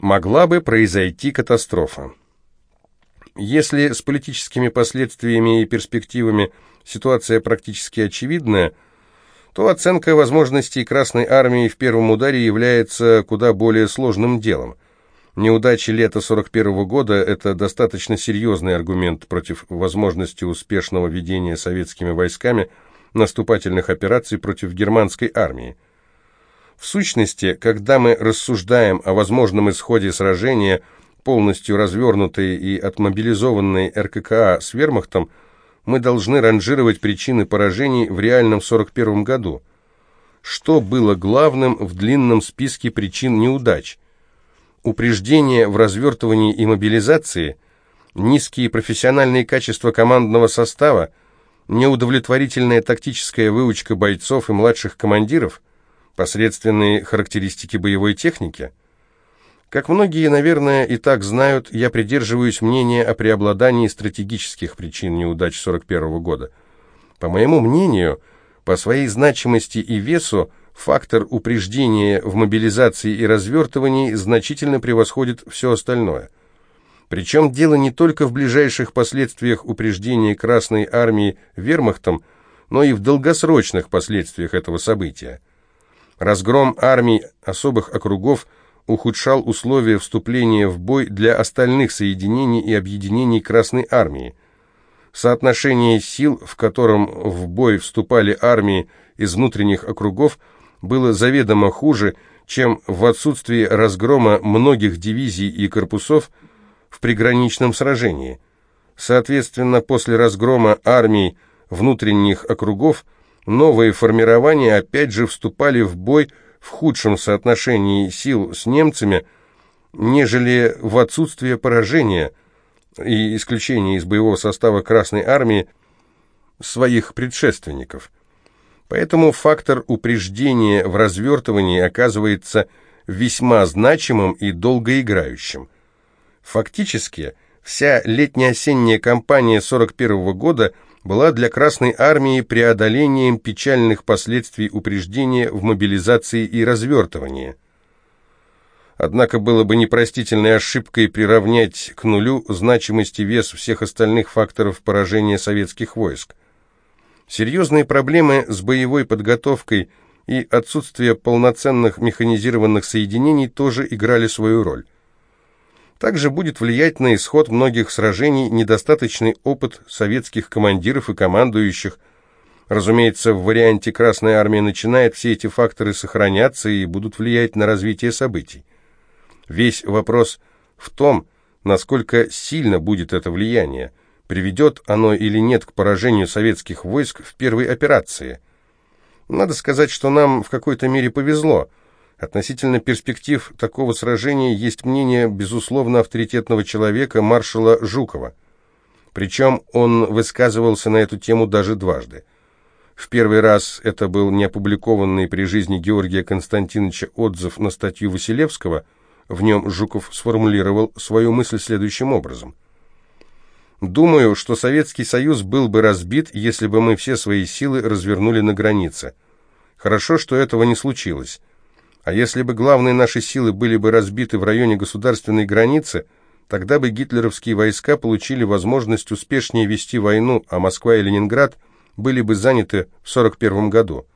Могла бы произойти катастрофа. Если с политическими последствиями и перспективами ситуация практически очевидная, то оценка возможностей Красной Армии в первом ударе является куда более сложным делом. Неудачи лета 41 года – это достаточно серьезный аргумент против возможности успешного ведения советскими войсками наступательных операций против германской армии. В сущности, когда мы рассуждаем о возможном исходе сражения, полностью развернутой и отмобилизованной РККА с вермахтом, мы должны ранжировать причины поражений в реальном 41 году. Что было главным в длинном списке причин неудач? упреждение в развертывании и мобилизации, низкие профессиональные качества командного состава, неудовлетворительная тактическая выучка бойцов и младших командиров, посредственные характеристики боевой техники. Как многие, наверное, и так знают, я придерживаюсь мнения о преобладании стратегических причин неудач 41 года. По моему мнению, по своей значимости и весу, фактор упреждения в мобилизации и развертывании значительно превосходит все остальное. Причем дело не только в ближайших последствиях упреждения Красной Армии вермахтом, но и в долгосрочных последствиях этого события. Разгром армий особых округов ухудшал условия вступления в бой для остальных соединений и объединений Красной Армии. Соотношение сил, в котором в бой вступали армии из внутренних округов – было заведомо хуже, чем в отсутствии разгрома многих дивизий и корпусов в приграничном сражении. Соответственно, после разгрома армий внутренних округов новые формирования опять же вступали в бой в худшем соотношении сил с немцами, нежели в отсутствие поражения и исключения из боевого состава Красной Армии своих предшественников. Поэтому фактор упреждения в развертывании оказывается весьма значимым и долгоиграющим. Фактически, вся летне-осенняя кампания 41 года была для Красной Армии преодолением печальных последствий упреждения в мобилизации и развертывании. Однако было бы непростительной ошибкой приравнять к нулю значимость и вес всех остальных факторов поражения советских войск. Серьезные проблемы с боевой подготовкой и отсутствие полноценных механизированных соединений тоже играли свою роль. Также будет влиять на исход многих сражений недостаточный опыт советских командиров и командующих. Разумеется, в варианте Красная Армия начинает все эти факторы сохраняться и будут влиять на развитие событий. Весь вопрос в том, насколько сильно будет это влияние – приведет оно или нет к поражению советских войск в первой операции. Надо сказать, что нам в какой-то мере повезло. Относительно перспектив такого сражения есть мнение, безусловно, авторитетного человека, маршала Жукова. Причем он высказывался на эту тему даже дважды. В первый раз это был неопубликованный при жизни Георгия Константиновича отзыв на статью Василевского. В нем Жуков сформулировал свою мысль следующим образом – Думаю, что Советский Союз был бы разбит, если бы мы все свои силы развернули на границе. Хорошо, что этого не случилось. А если бы главные наши силы были бы разбиты в районе государственной границы, тогда бы гитлеровские войска получили возможность успешнее вести войну, а Москва и Ленинград были бы заняты в 1941 году.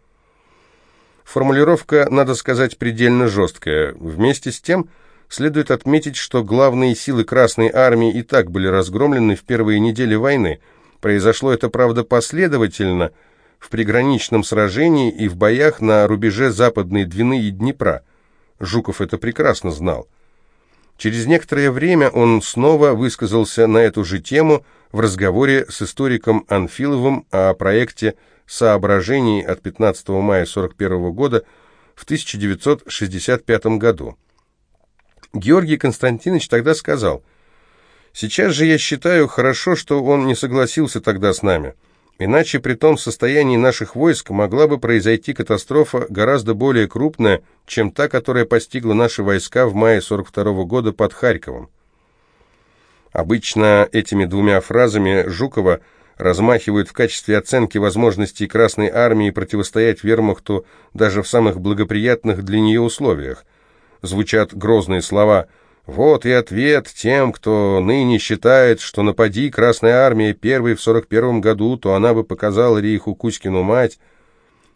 Формулировка, надо сказать, предельно жесткая. Вместе с тем, Следует отметить, что главные силы Красной Армии и так были разгромлены в первые недели войны. Произошло это, правда, последовательно, в приграничном сражении и в боях на рубеже Западной Двины и Днепра. Жуков это прекрасно знал. Через некоторое время он снова высказался на эту же тему в разговоре с историком Анфиловым о проекте соображений от 15 мая 1941 года в 1965 году. Георгий Константинович тогда сказал, «Сейчас же я считаю хорошо, что он не согласился тогда с нами. Иначе при том состоянии наших войск могла бы произойти катастрофа гораздо более крупная, чем та, которая постигла наши войска в мае 42 -го года под Харьковом». Обычно этими двумя фразами Жукова размахивают в качестве оценки возможностей Красной Армии противостоять вермахту даже в самых благоприятных для нее условиях – звучат грозные слова Вот и ответ тем, кто ныне считает, что напади Красная Армия первой в 41 году, то она бы показала Рейху Кузькину мать.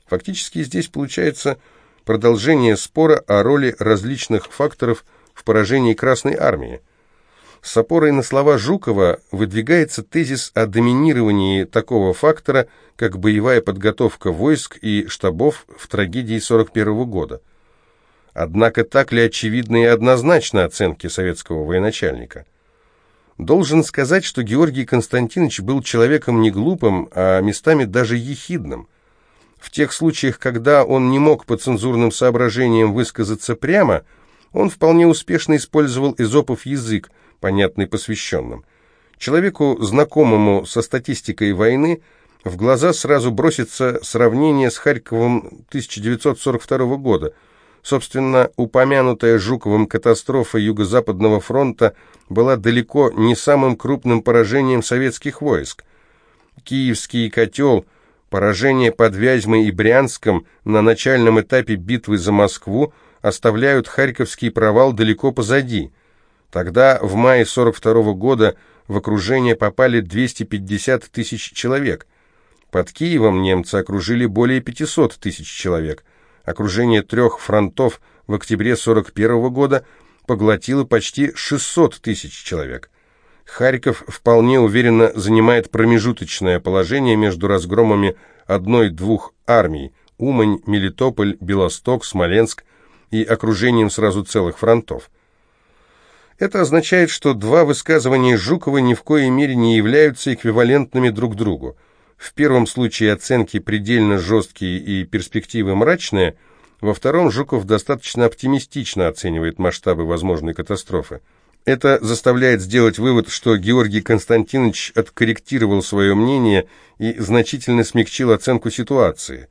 Фактически здесь получается продолжение спора о роли различных факторов в поражении Красной Армии. С опорой на слова Жукова выдвигается тезис о доминировании такого фактора, как боевая подготовка войск и штабов в трагедии 41 года. Однако так ли очевидны и однозначны оценки советского военачальника? Должен сказать, что Георгий Константинович был человеком не глупым, а местами даже ехидным. В тех случаях, когда он не мог по цензурным соображениям высказаться прямо, он вполне успешно использовал изопов язык, понятный посвященным. Человеку, знакомому со статистикой войны, в глаза сразу бросится сравнение с Харьковом 1942 года – Собственно, упомянутая Жуковым катастрофа Юго-Западного фронта была далеко не самым крупным поражением советских войск. Киевский котел, поражение под Вязьмой и Брянском на начальном этапе битвы за Москву оставляют Харьковский провал далеко позади. Тогда, в мае 42 -го года, в окружение попали 250 тысяч человек. Под Киевом немцы окружили более 500 тысяч человек – окружение трех фронтов в октябре 41 года поглотило почти 600 тысяч человек. Харьков вполне уверенно занимает промежуточное положение между разгромами одной-двух армий – Умань, Мелитополь, Белосток, Смоленск и окружением сразу целых фронтов. Это означает, что два высказывания Жукова ни в коей мере не являются эквивалентными друг другу. В первом случае оценки предельно жесткие и перспективы мрачные, во втором Жуков достаточно оптимистично оценивает масштабы возможной катастрофы. Это заставляет сделать вывод, что Георгий Константинович откорректировал свое мнение и значительно смягчил оценку ситуации.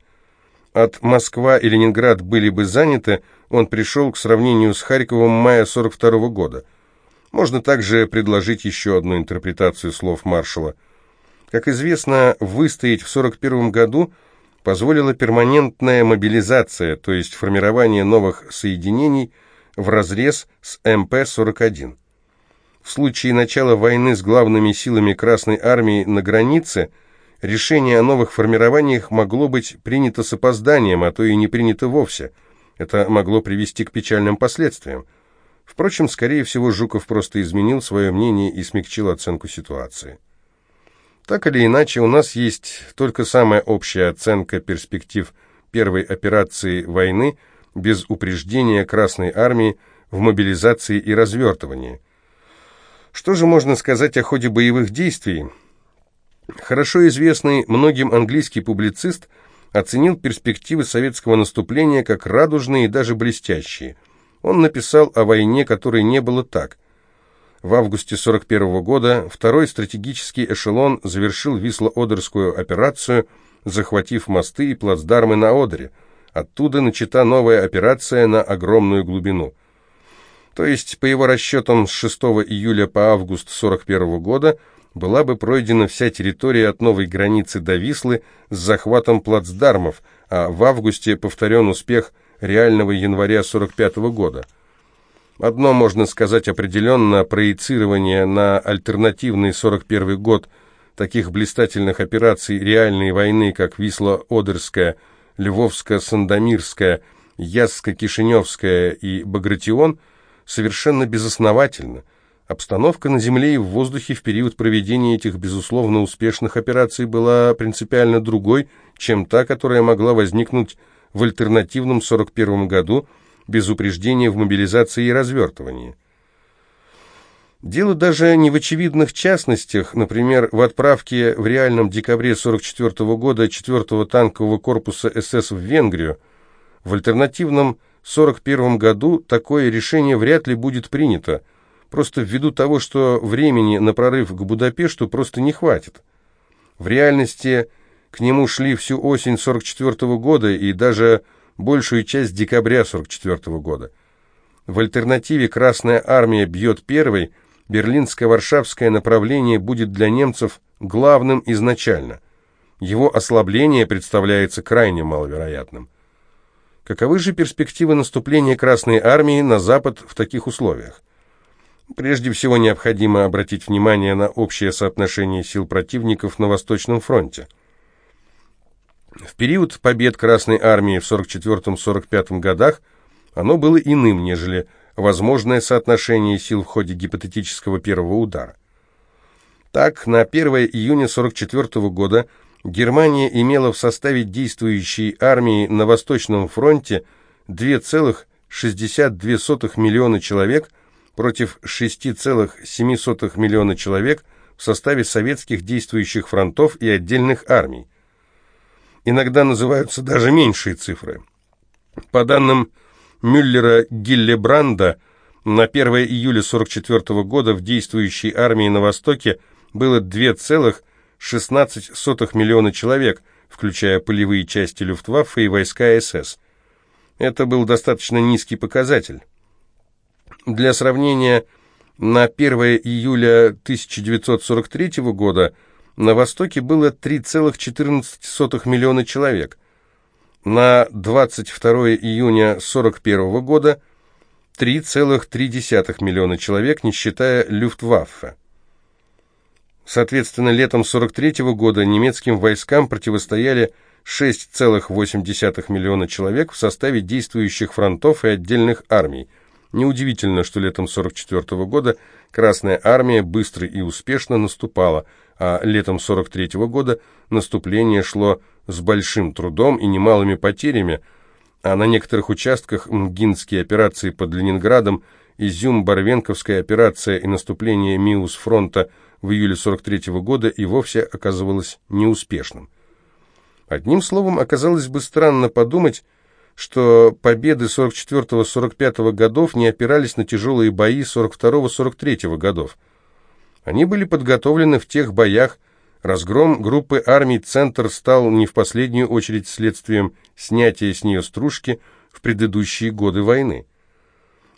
От Москва и Ленинград были бы заняты, он пришел к сравнению с Харьковом мая 42 -го года. Можно также предложить еще одну интерпретацию слов маршала – как известно, выстоять в 1941 году позволила перманентная мобилизация, то есть формирование новых соединений в разрез с МП-41. В случае начала войны с главными силами Красной Армии на границе решение о новых формированиях могло быть принято с опозданием, а то и не принято вовсе. Это могло привести к печальным последствиям. Впрочем, скорее всего, Жуков просто изменил свое мнение и смягчил оценку ситуации. Так или иначе, у нас есть только самая общая оценка перспектив первой операции войны без упреждения Красной Армии в мобилизации и развертывании. Что же можно сказать о ходе боевых действий? Хорошо известный многим английский публицист оценил перспективы советского наступления как радужные и даже блестящие. Он написал о войне, которой не было так – в августе 1941 года второй стратегический эшелон завершил Висло-Одерскую операцию, захватив мосты и плацдармы на Одере. Оттуда начата новая операция на огромную глубину. То есть, по его расчетам, с 6 июля по август 1941 года была бы пройдена вся территория от новой границы до Вислы с захватом плацдармов, а в августе повторен успех реального января 1945 года – Одно можно сказать определенно, проецирование на альтернативный 41 год таких блистательных операций реальной войны, как Висло-Одерская, Львовско-Сандомирская, Ясско-Кишиневская и Багратион, совершенно безосновательно. Обстановка на земле и в воздухе в период проведения этих, безусловно, успешных операций была принципиально другой, чем та, которая могла возникнуть в альтернативном 41 году, без упреждения в мобилизации и развертывании. Дело даже не в очевидных частностях, например, в отправке в реальном декабре 1944 года 4-го танкового корпуса СС в Венгрию. В альтернативном 1941 году такое решение вряд ли будет принято, просто ввиду того, что времени на прорыв к Будапешту просто не хватит. В реальности к нему шли всю осень 1944 года и даже большую часть декабря 1944 года. В альтернативе Красная Армия бьет первой, берлинско-варшавское направление будет для немцев главным изначально. Его ослабление представляется крайне маловероятным. Каковы же перспективы наступления Красной Армии на Запад в таких условиях? Прежде всего необходимо обратить внимание на общее соотношение сил противников на Восточном фронте. В период побед Красной Армии в 44-45 годах оно было иным, нежели возможное соотношение сил в ходе гипотетического первого удара. Так, на 1 июня 44 года Германия имела в составе действующей армии на Восточном фронте 2,62 миллиона человек против 6,7 миллиона человек в составе советских действующих фронтов и отдельных армий. Иногда называются даже меньшие цифры. По данным Мюллера Гиллебранда, на 1 июля 1944 года в действующей армии на Востоке было 2,16 миллиона человек, включая полевые части Люфтваффе и войска СС. Это был достаточно низкий показатель. Для сравнения, на 1 июля 1943 года на Востоке было 3,14 миллиона человек. На 22 июня 1941 года 3,3 миллиона человек, не считая Люфтваффе. Соответственно, летом 43 года немецким войскам противостояли 6,8 миллиона человек в составе действующих фронтов и отдельных армий – Неудивительно, что летом 44 -го года Красная Армия быстро и успешно наступала, а летом 43 -го года наступление шло с большим трудом и немалыми потерями, а на некоторых участках Мгинские операции под Ленинградом, Изюм-Барвенковская операция и наступление Миус фронта в июле 43 -го года и вовсе оказывалось неуспешным. Одним словом, оказалось бы странно подумать, что победы 44-45 годов не опирались на тяжелые бои 42-43 годов. Они были подготовлены в тех боях, разгром группы армий «Центр» стал не в последнюю очередь следствием снятия с нее стружки в предыдущие годы войны.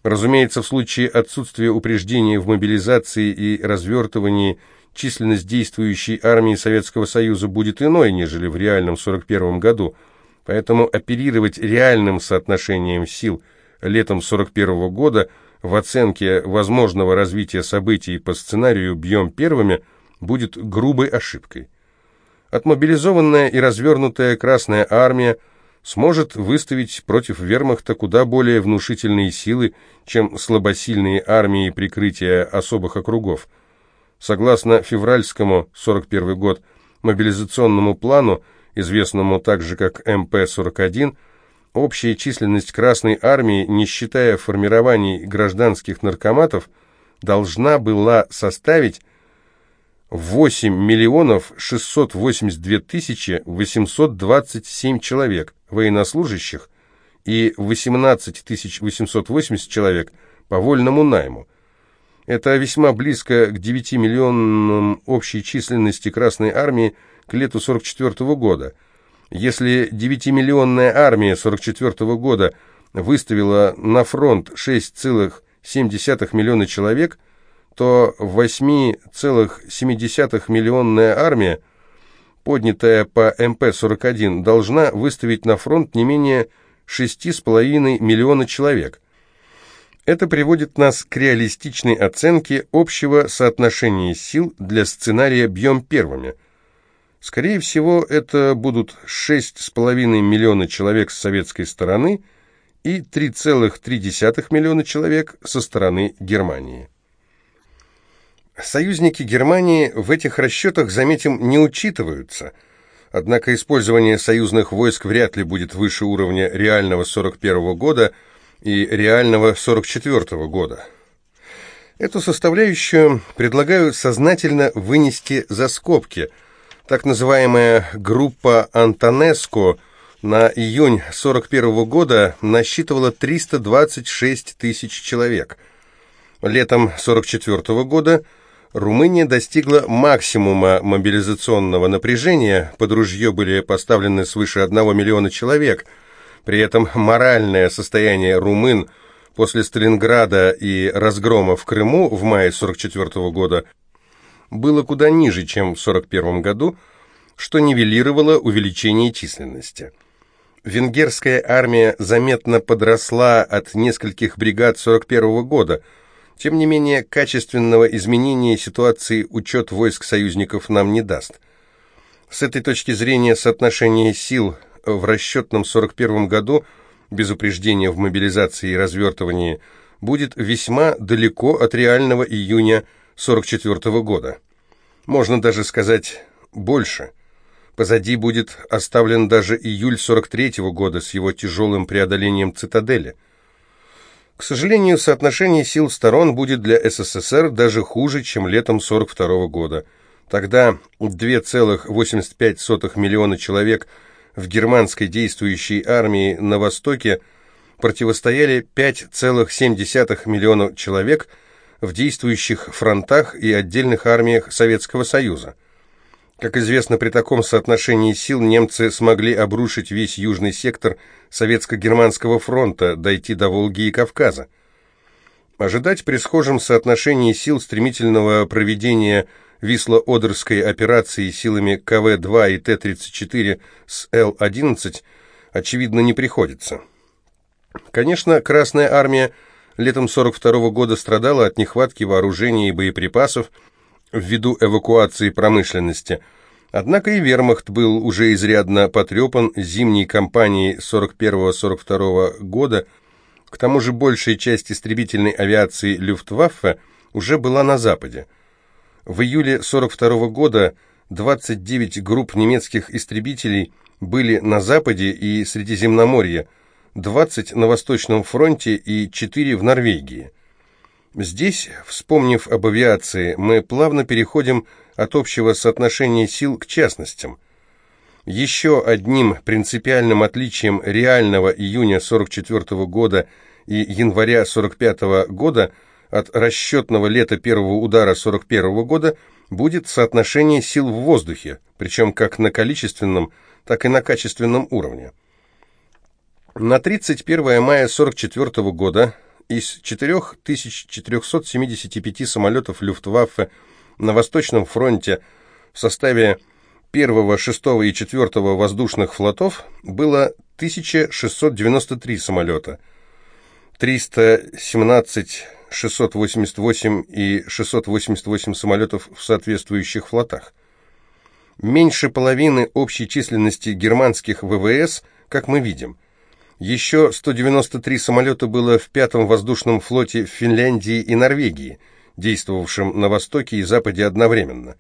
Разумеется, в случае отсутствия упреждения в мобилизации и развертывании численность действующей армии Советского Союза будет иной, нежели в реальном 41 году – Поэтому оперировать реальным соотношением сил летом 41 года в оценке возможного развития событий по сценарию «Бьем первыми» будет грубой ошибкой. Отмобилизованная и развернутая Красная Армия сможет выставить против вермахта куда более внушительные силы, чем слабосильные армии прикрытия особых округов. Согласно февральскому 41 год мобилизационному плану, известному также как МП-41, общая численность Красной Армии, не считая формирований гражданских наркоматов, должна была составить 8 миллионов 682 тысячи 827 человек военнослужащих и 18 тысяч 880 человек по вольному найму. Это весьма близко к 9 миллионам общей численности Красной Армии к лету 44 -го года. Если 9-миллионная армия 44 -го года выставила на фронт 6,7 миллиона человек, то 8,7 миллионная армия, поднятая по МП-41, должна выставить на фронт не менее 6,5 миллиона человек. Это приводит нас к реалистичной оценке общего соотношения сил для сценария «Бьем первыми», Скорее всего, это будут 6,5 миллиона человек с советской стороны и 3,3 миллиона человек со стороны Германии. Союзники Германии в этих расчетах, заметим, не учитываются, однако использование союзных войск вряд ли будет выше уровня реального 41 года и реального 44 года. Эту составляющую предлагаю сознательно вынести за скобки – так называемая группа Антонеско на июнь 41 года насчитывала 326 тысяч человек. Летом 44 года Румыния достигла максимума мобилизационного напряжения, под ружье были поставлены свыше 1 миллиона человек. При этом моральное состояние румын после Сталинграда и разгрома в Крыму в мае 44 года было куда ниже, чем в 1941 году, что нивелировало увеличение численности. Венгерская армия заметно подросла от нескольких бригад 1941 года. Тем не менее, качественного изменения ситуации учет войск союзников нам не даст. С этой точки зрения соотношение сил в расчетном 41 году, без упреждения в мобилизации и развертывании, будет весьма далеко от реального июня 44 года. Можно даже сказать больше. Позади будет оставлен даже июль 43 года с его тяжелым преодолением цитадели. К сожалению, соотношение сил сторон будет для СССР даже хуже, чем летом 42 года. Тогда 2,85 миллиона человек в германской действующей армии на Востоке противостояли 5,7 миллиона человек в действующих фронтах и отдельных армиях Советского Союза. Как известно, при таком соотношении сил немцы смогли обрушить весь южный сектор Советско-Германского фронта, дойти до Волги и Кавказа. Ожидать при схожем соотношении сил стремительного проведения Висло-Одерской операции силами КВ-2 и Т-34 с Л-11 очевидно не приходится. Конечно, Красная Армия летом 42 -го года страдала от нехватки вооружения и боеприпасов, ввиду эвакуации промышленности. Однако и вермахт был уже изрядно потрепан зимней кампанией 41-42 года, к тому же большая часть истребительной авиации Люфтваффе уже была на Западе. В июле 42 года 29 групп немецких истребителей были на Западе и Средиземноморье, 20 на Восточном фронте и 4 в Норвегии. Здесь, вспомнив об авиации, мы плавно переходим от общего соотношения сил к частностям. Еще одним принципиальным отличием реального июня 44 года и января 45 года от расчетного лета первого удара 41 года будет соотношение сил в воздухе, причем как на количественном, так и на качественном уровне. На 31 мая 44 года из 4475 самолетов Люфтваффе на Восточном фронте в составе 1, 6 и 4 воздушных флотов было 1693 самолета, 317 688 и 688 самолетов в соответствующих флотах. Меньше половины общей численности германских ВВС, как мы видим – еще 193 самолета было в пятом воздушном флоте Финляндии и Норвегии, действовавшем на востоке и западе одновременно.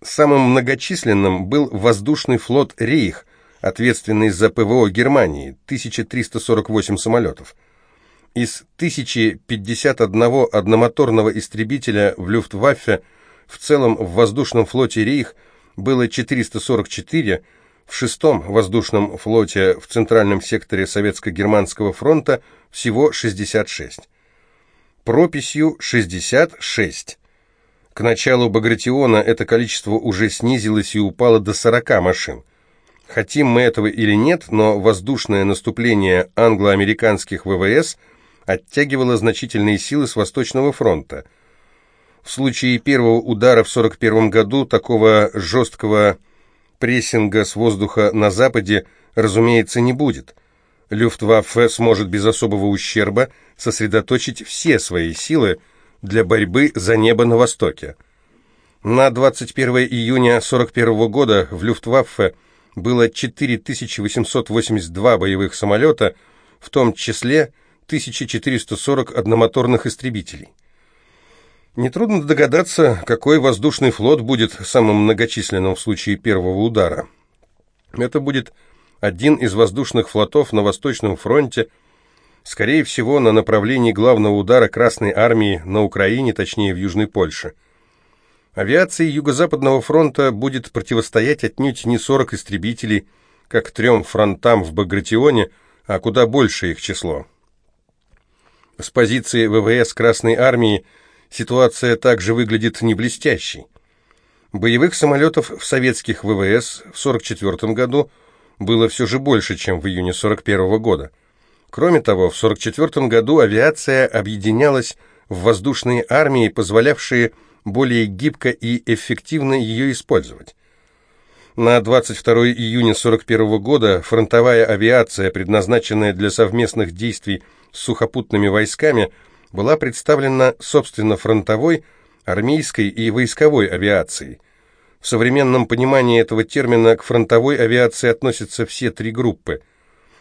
Самым многочисленным был воздушный флот «Рейх», ответственный за ПВО Германии, 1348 самолетов. Из 1051 одномоторного истребителя в Люфтваффе в целом в воздушном флоте «Рейх» было 444 в шестом воздушном флоте в центральном секторе Советско-Германского фронта всего 66. Прописью 66. К началу Багратиона это количество уже снизилось и упало до 40 машин. Хотим мы этого или нет, но воздушное наступление англо-американских ВВС оттягивало значительные силы с Восточного фронта. В случае первого удара в 1941 году такого жесткого прессинга с воздуха на западе, разумеется, не будет. Люфтваффе сможет без особого ущерба сосредоточить все свои силы для борьбы за небо на востоке. На 21 июня 1941 года в Люфтваффе было 4882 боевых самолета, в том числе 1440 одномоторных истребителей. Нетрудно догадаться, какой воздушный флот будет самым многочисленным в случае первого удара. Это будет один из воздушных флотов на Восточном фронте, скорее всего, на направлении главного удара Красной Армии на Украине, точнее в Южной Польше. Авиации Юго-Западного фронта будет противостоять отнюдь не 40 истребителей, как трем фронтам в Багратионе, а куда больше их число. С позиции ВВС Красной Армии ситуация также выглядит не блестящей. Боевых самолетов в советских ВВС в 1944 году было все же больше, чем в июне 1941 года. Кроме того, в 1944 году авиация объединялась в воздушные армии, позволявшие более гибко и эффективно ее использовать. На 22 июня 1941 года фронтовая авиация, предназначенная для совместных действий с сухопутными войсками, была представлена, собственно, фронтовой, армейской и войсковой авиацией. В современном понимании этого термина к фронтовой авиации относятся все три группы.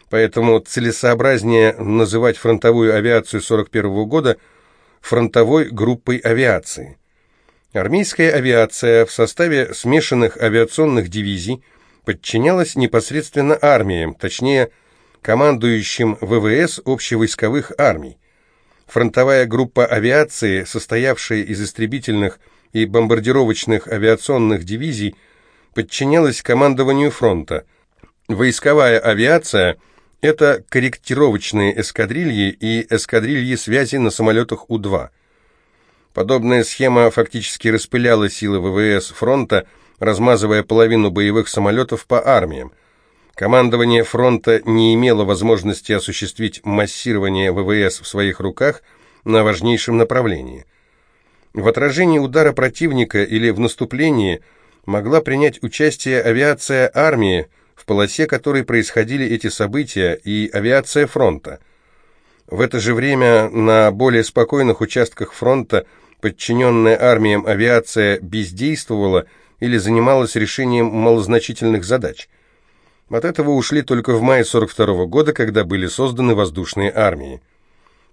Поэтому целесообразнее называть фронтовую авиацию 1941 года фронтовой группой авиации. Армейская авиация в составе смешанных авиационных дивизий подчинялась непосредственно армиям, точнее, командующим ВВС общевойсковых армий. Фронтовая группа авиации, состоявшая из истребительных и бомбардировочных авиационных дивизий, подчинялась командованию фронта. Войсковая авиация – это корректировочные эскадрильи и эскадрильи связи на самолетах У-2. Подобная схема фактически распыляла силы ВВС фронта, размазывая половину боевых самолетов по армиям. Командование фронта не имело возможности осуществить массирование ВВС в своих руках на важнейшем направлении. В отражении удара противника или в наступлении могла принять участие авиация армии, в полосе которой происходили эти события, и авиация фронта. В это же время на более спокойных участках фронта подчиненная армиям авиация бездействовала или занималась решением малозначительных задач – от этого ушли только в мае 42 -го года, когда были созданы воздушные армии.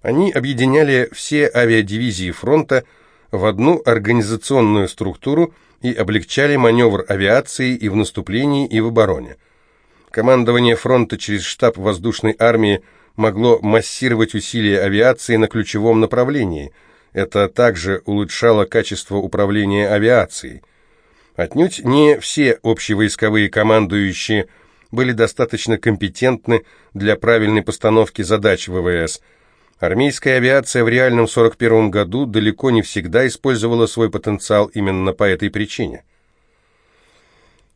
Они объединяли все авиадивизии фронта в одну организационную структуру и облегчали маневр авиации и в наступлении, и в обороне. Командование фронта через штаб воздушной армии могло массировать усилия авиации на ключевом направлении. Это также улучшало качество управления авиацией. Отнюдь не все общевойсковые командующие – были достаточно компетентны для правильной постановки задач ВВС. Армейская авиация в реальном 41 году далеко не всегда использовала свой потенциал именно по этой причине.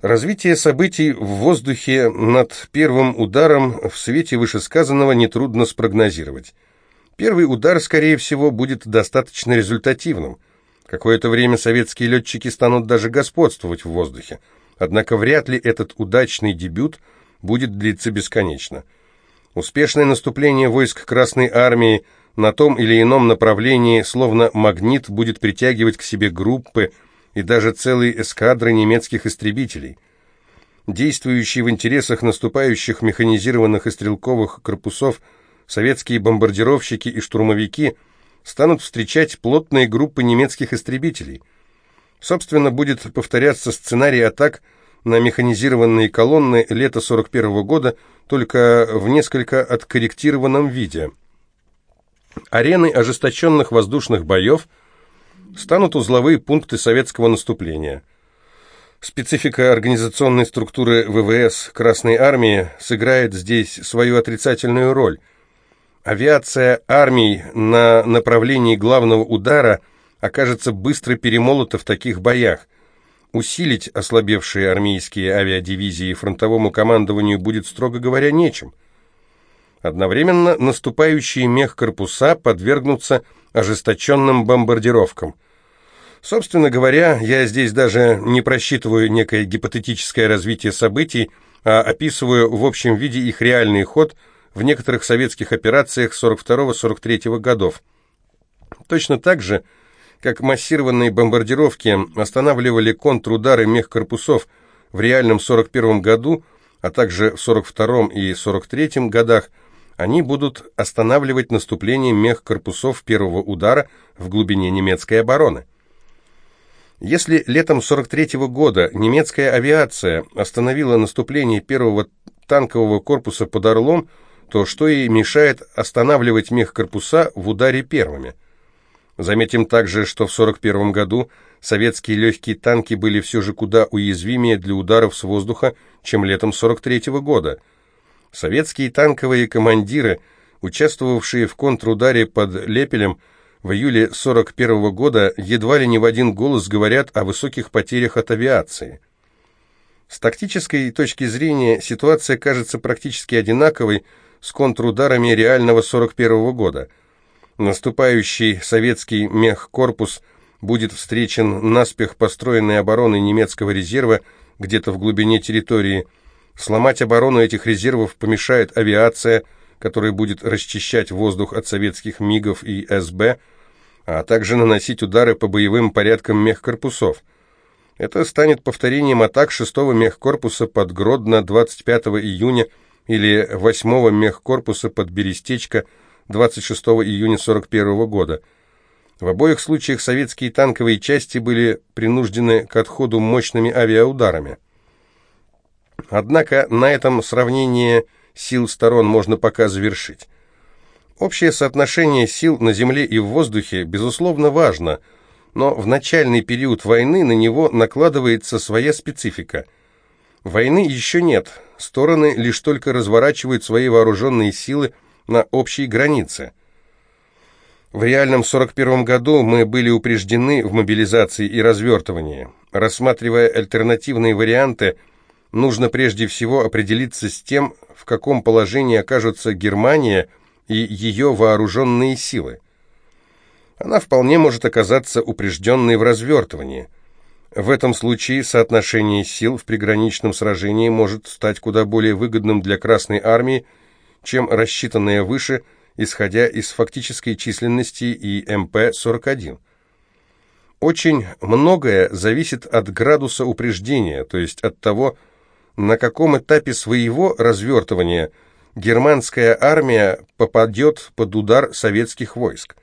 Развитие событий в воздухе над первым ударом в свете вышесказанного нетрудно спрогнозировать. Первый удар, скорее всего, будет достаточно результативным. Какое-то время советские летчики станут даже господствовать в воздухе. Однако вряд ли этот удачный дебют будет длиться бесконечно. Успешное наступление войск Красной Армии на том или ином направлении, словно магнит, будет притягивать к себе группы и даже целые эскадры немецких истребителей. Действующие в интересах наступающих механизированных и стрелковых корпусов советские бомбардировщики и штурмовики станут встречать плотные группы немецких истребителей – Собственно, будет повторяться сценарий атак на механизированные колонны лета 41 -го года, только в несколько откорректированном виде. Арены ожесточенных воздушных боев станут узловые пункты советского наступления. Специфика организационной структуры ВВС Красной Армии сыграет здесь свою отрицательную роль. Авиация армий на направлении главного удара – окажется быстро перемолота в таких боях. Усилить ослабевшие армейские авиадивизии фронтовому командованию будет, строго говоря, нечем. Одновременно наступающие мехкорпуса подвергнутся ожесточенным бомбардировкам. Собственно говоря, я здесь даже не просчитываю некое гипотетическое развитие событий, а описываю в общем виде их реальный ход в некоторых советских операциях 42-43 годов. Точно так же как массированные бомбардировки останавливали контрудары мехкорпусов в реальном 41 году, а также в 42 и 43 годах, они будут останавливать наступление мехкорпусов первого удара в глубине немецкой обороны. Если летом 43 -го года немецкая авиация остановила наступление первого танкового корпуса под Орлом, то что ей мешает останавливать мехкорпуса в ударе первыми? Заметим также, что в 1941 году советские легкие танки были все же куда уязвимее для ударов с воздуха, чем летом 1943 года. Советские танковые командиры, участвовавшие в контрударе под Лепелем в июле 1941 года, едва ли не в один голос говорят о высоких потерях от авиации. С тактической точки зрения ситуация кажется практически одинаковой с контрударами реального 1941 года – Наступающий советский мехкорпус будет встречен наспех построенной обороной немецкого резерва где-то в глубине территории. Сломать оборону этих резервов помешает авиация, который будет расчищать воздух от советских МиГов и СБ, а также наносить удары по боевым порядкам мехкорпусов. Это станет повторением атак 6-го мехкорпуса под Гродно 25 июня или 8-го мехкорпуса под Берестечко 26 июня 41 года. В обоих случаях советские танковые части были принуждены к отходу мощными авиаударами. Однако на этом сравнение сил сторон можно пока завершить. Общее соотношение сил на земле и в воздухе, безусловно, важно, но в начальный период войны на него накладывается своя специфика. Войны еще нет, стороны лишь только разворачивают свои вооруженные силы на общей границе. В реальном 41 году мы были упреждены в мобилизации и развертывании. Рассматривая альтернативные варианты – нужно прежде всего определиться с тем, в каком положении окажутся Германия и ее вооруженные силы. Она вполне может оказаться упрежденной в развертывании. В этом случае соотношение сил в приграничном сражении может стать куда более выгодным для Красной Армии, чем рассчитанное выше, исходя из фактической численности и МП-41. Очень многое зависит от градуса упреждения, то есть от того, на каком этапе своего развертывания германская армия попадет под удар советских войск.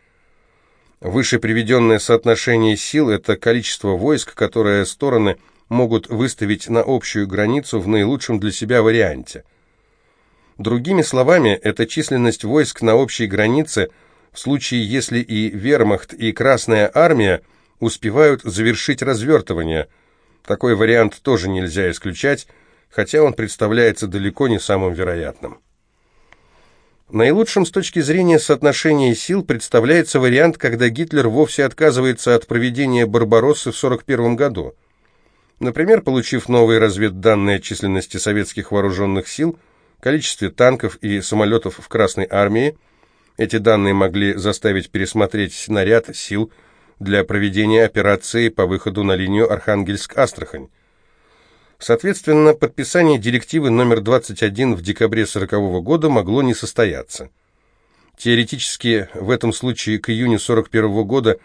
Выше приведенное соотношение сил – это количество войск, которое стороны могут выставить на общую границу в наилучшем для себя варианте. Другими словами, это численность войск на общей границе в случае, если и вермахт, и Красная армия успевают завершить развертывание. Такой вариант тоже нельзя исключать, хотя он представляется далеко не самым вероятным. Наилучшим с точки зрения соотношения сил представляется вариант, когда Гитлер вовсе отказывается от проведения Барбароссы в 1941 году. Например, получив новые разведданные о численности советских вооруженных сил, количестве танков и самолетов в Красной армии, эти данные могли заставить пересмотреть наряд сил для проведения операции по выходу на линию Архангельск-Астрахань. Соответственно, подписание директивы номер 21 в декабре 1940 года могло не состояться. Теоретически, в этом случае к июню 1941 года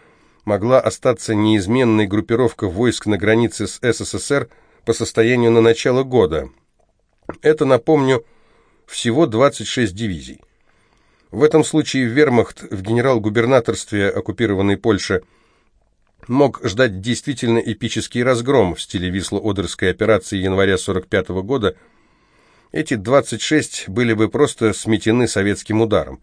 могла остаться неизменной группировка войск на границе с СССР по состоянию на начало года. Это, напомню, всего 26 дивизий. В этом случае вермахт в генерал-губернаторстве оккупированной Польши мог ждать действительно эпический разгром в стиле Висло-Одерской операции января 45 -го года, эти 26 были бы просто сметены советским ударом.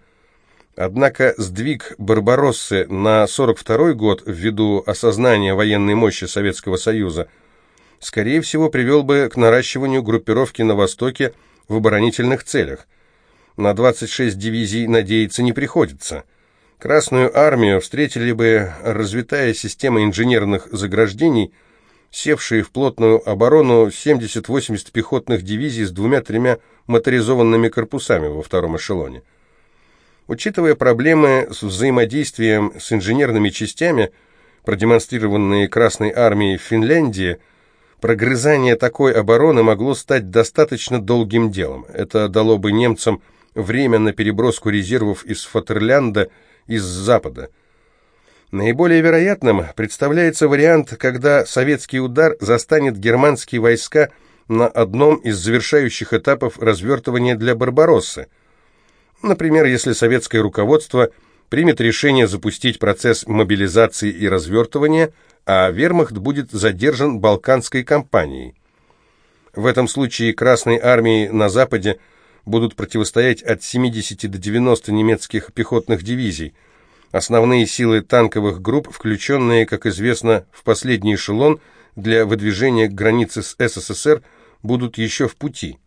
Однако сдвиг Барбароссы на 42 год ввиду осознания военной мощи Советского Союза скорее всего привел бы к наращиванию группировки на Востоке в оборонительных целях. На 26 дивизий надеяться не приходится – Красную армию встретили бы развитая система инженерных заграждений, севшие в плотную оборону 70-80 пехотных дивизий с двумя-тремя моторизованными корпусами во втором эшелоне. Учитывая проблемы с взаимодействием с инженерными частями, продемонстрированные Красной армией в Финляндии, прогрызание такой обороны могло стать достаточно долгим делом. Это дало бы немцам время на переброску резервов из Фатерлянда из Запада. Наиболее вероятным представляется вариант, когда советский удар застанет германские войска на одном из завершающих этапов развертывания для Барбароссы. Например, если советское руководство примет решение запустить процесс мобилизации и развертывания, а вермахт будет задержан Балканской кампанией. В этом случае Красной армии на Западе – будут противостоять от 70 до 90 немецких пехотных дивизий. Основные силы танковых групп, включенные, как известно, в последний эшелон для выдвижения к границе с СССР, будут еще в пути.